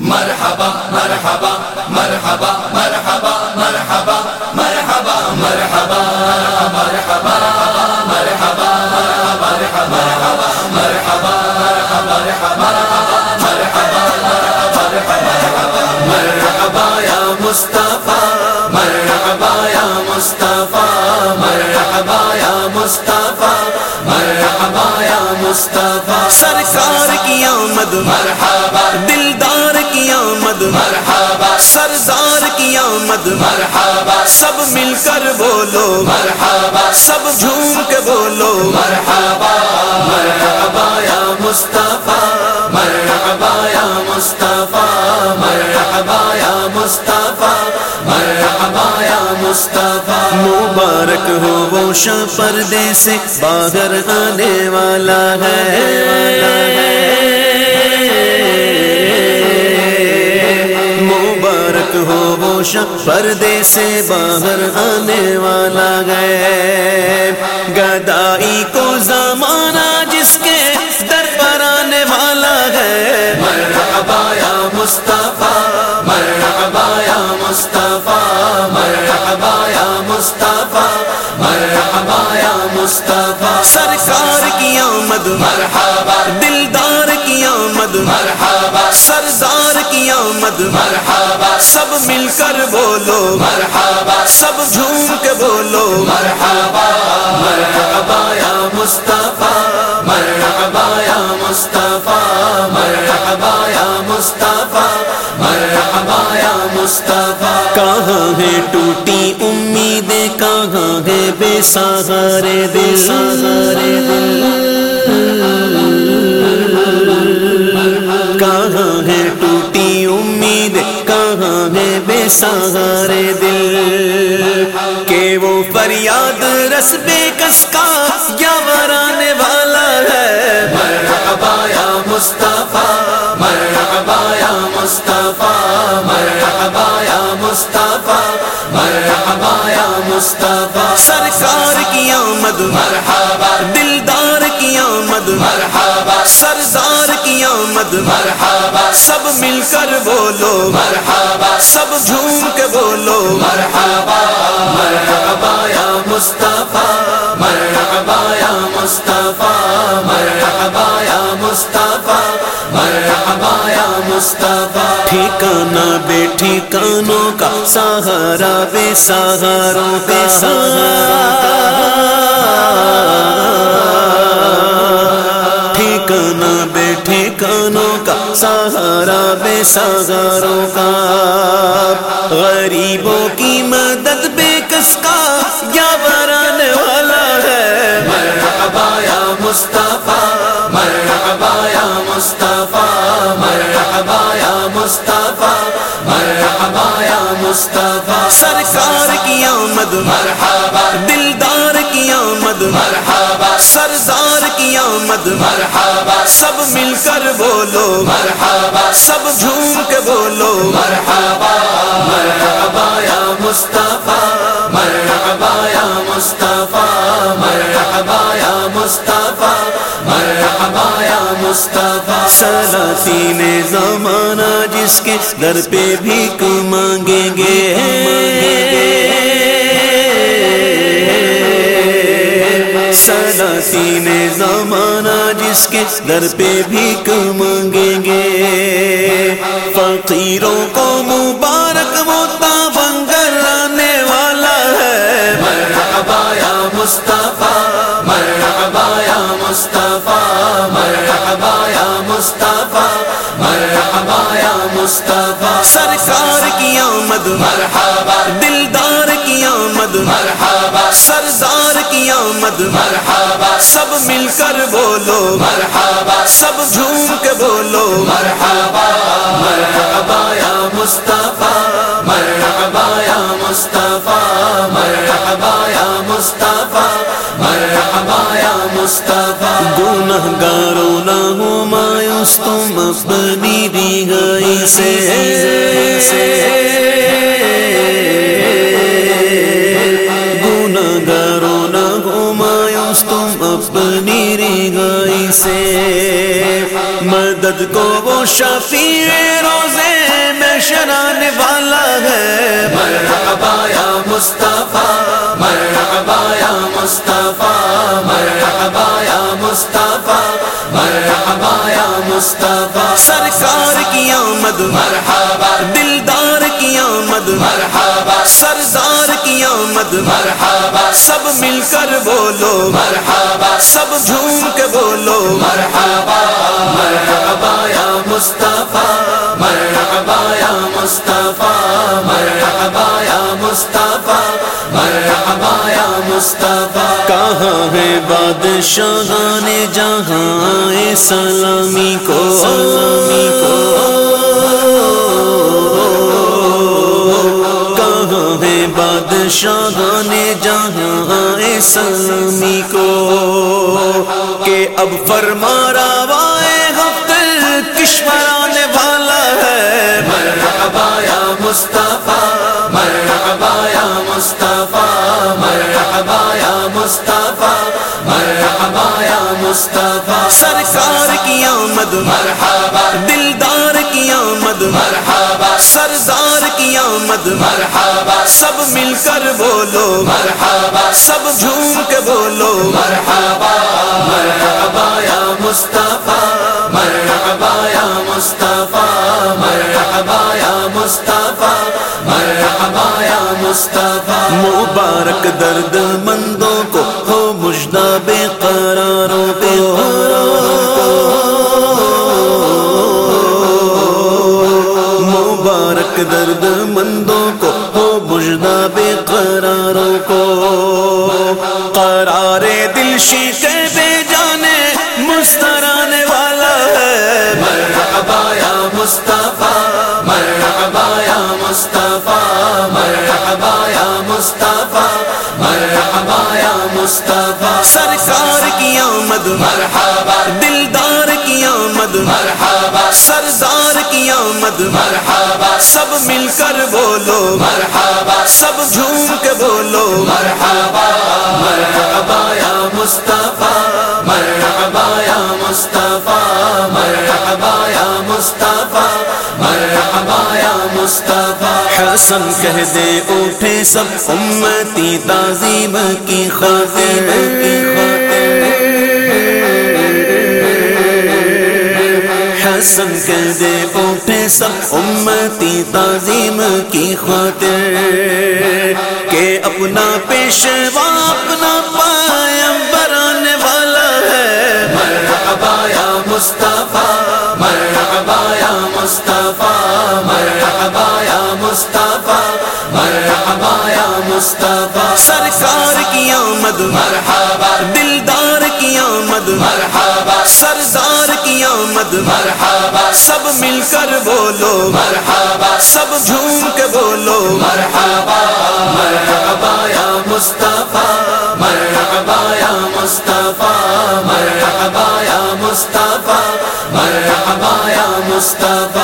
مرحبا مرحبا مرحبا مرحبا مرحبا مرحبا مرحبا مرحبا مرحبا مرحبا مرحبا مرحبا یا مصطفیٰ مرحبا یا مصطفیٰ مرحبا یا مصطفیٰ مرحبا یا مصطفیٰ سرکار کی آمد مرحبا کی آمد مرحبا سردار کی آمد مرحبا سب مل کر بولو مرحبا سب جھوم کے بولو مرحبا مرحبا یا مصطفیٰ مرحبا یا مصطفیٰ مرحبا یا مصطفیٰ مرحبا یا مصطفیٰ مبارک ہو وہ شاہ پردے سے باہر آنے والا ہے۔ مبارک ہو وہ شاہ پردے سے باہر آنے والا ہے۔ گدائی کو زمانہ جس کے در پر آنے والا ہے۔ مرحبا یا مصطفیٰ، مرحبا یا مصطفیٰ، مرحبا یا مصطفیٰ، مرحبا یا مصطفیٰ۔ سرکار کی آمد، مرحبا دلدار کی مرحبا، سب مل کر بولو، مرحبا، سب جھوم کے بولو، مرحبا مرحبا یا مصطفیٰ، مرحبا یا مصطفیٰ، مرحبا یا مصطفیٰ، مرحبا یا مصطفیٰ۔ کہاں ہے ٹوٹی امیدیں، کہاں ہے بے سہارے دل؟ سہارے کہاں سہارے دل کہ وہ فریاد رس بے کس کا یا ورانے والا ہے؟ مرحبا یا مصطفیٰ، مرحبا یا مصطفیٰ، مرحبا یا مصطفیٰ، مرحبا یا مصطفیٰ۔ سرکار کی آمد، مرحبا، دلدار مرحبا. سب مل کر بولو مرحبا. سب جھوم کے بولو مرحبا. مرحبا یا مصطفیٰ مرحبا یا مصطفیٰ. مرحبا یا مصطفیٰ. مرحبا یا مصطفیٰ. ٹھکانا بے ٹھکانوں کا سہارا بے سہاروں کا سہارا۔ ٹھکانا بے ٹھکانوں کا سہارا بے سہاروں کا۔ غریبوں کی مدد بے کس کا یا برانے والا ہے۔ مرحبا یا مصطفیٰ، مرحبا یا مصطفیٰ، مرحبا یا مصطفیٰ، مرحبا یا مصطفیٰ۔ سرکار کی آمد، مرحبا، دلدار کی آمد، مرحبا سردار کی آمد مرحبا. سب مل کر بولو مرحبا. سب جھوم کے بولو مرحبا. مرحبا یا مصطفیٰ. مرحبا یا مصطفیٰ. مرحبا یا مصطفیٰ. مرحبا یا مصطفیٰ. سلاطین زمانہ جس کے در پہ بھیک مانگیں گے۔ زمانہ جس کے در پہ بھیک مانگیں گے۔ فقیروں کو مبارک موتا بنگر آنے والا ہے۔ مرحبا یا مصطفیٰ، مرحبا یا مصطفیٰ، مرحبا یا مصطفیٰ، مرحبا یا مصطفیٰ۔ سرکار کی آمد۔ مرحبا۔ آمد مرحبا سب مل کر بولو مرحبا سب جھوم کے بولو۔ مرحبا مرحبا یا مصطفیٰ مرحبا یا مصطفیٰ مرحبا یا مصطفیٰ مرحبا یا مصطفیٰ۔ گناہ گارو نہ ہو مایوس تم اپنی دی گئی سے۔ رگائی سے مدد کو وہ شفیع روزے شران والا ہے۔ مرحبا یا مصطفیٰ، مرحبا یا مصطفیٰ، مرحبا یا مصطفیٰ، مرحبا یا مصطفیٰ۔ سرکار کی آمد، مرحبا۔ دلدار کی آمد، مرحبا۔ سردار کی آمد، مرحبا۔ سب مل کر بولو، مرحبا۔ سب جھوم کے بولو، مرحبا مرحبا یا مصطفیٰ، مرحبا یا مصطفیٰ، مرحبا یا مصطفیٰ، مرحبا یا مصطفیٰ۔ کہاں ہے بادشاہان جہاں سلامی کو سلامی کو؟ کہاں ہے بادشاہان جہاں سلامی کو کہ اب فرما روائے وقت کشورانے والا ہے۔ مرحبا یا مصطفیٰ، مرحبا یا مصطفیٰ، مرحبا یا مصطفیٰ، مرحبا یا مصطفیٰ۔ سرکار کی آمد، مرحبا۔ دلدار کی آمد، مرحبا۔ سردار کی آمد مرحبا. سب مل کر بولو مرحبا. سب جھوم کے بولو مرحبا. مرحبا یا مصطفیٰ. مرحبا یا مصطفیٰ. مرحبا یا مصطفیٰ. مرحبا یا مصطفیٰ. مبارک درد مندوں کو ہو مجدہ بے قراروں مبارک درد مندوں کو، ہو مجدہ بے قراروں کو۔ قرار دل شیشے بے جانے، مسترانے والا ہے۔ مرحبا یا مصطفیٰ، مرحبا یا مصطفیٰ، مرحبا یا مصطفیٰ، مرحبا یا مصطفیٰ۔ سرکار کی آمد، مرحبا دلدار کی مرحبا، سب مل کر بولو، مرحبا، سب جھوم کے بولو، مرحبا مرحبا یا مصطفیٰ، مرحبا یا مصطفیٰ، مرحبا یا مصطفیٰ، مرحبا یا مصطفیٰ۔ حسن کہہ دے، اٹھے سب امتی تعظیم کی خاطر کی خاطر۔ حسن کہہ دے اٹھے سب امتی تعظیم کی خاطر کہ اپنا پیشوا اپنا پایم برانے والا ہے۔ مرحبا یا مصطفیٰ، مرحبا یا مصطفیٰ، مرحبا یا مصطفیٰ، مرحبا یا مصطفیٰ۔ سرکار کی آمد، مرحبا، دلدار کی آمد۔ مرحبا۔ سردار کی آمد۔ مرحبا۔ سب مل کر بولو۔ مرحبا۔ سب جھوم کے بولو۔ مرحبا۔ مرحبا یا مصطفیٰ۔ مرحبا یا مصطفیٰ۔ مرحبا یا مصطفیٰ۔ مرحبا یا مصطفیٰ۔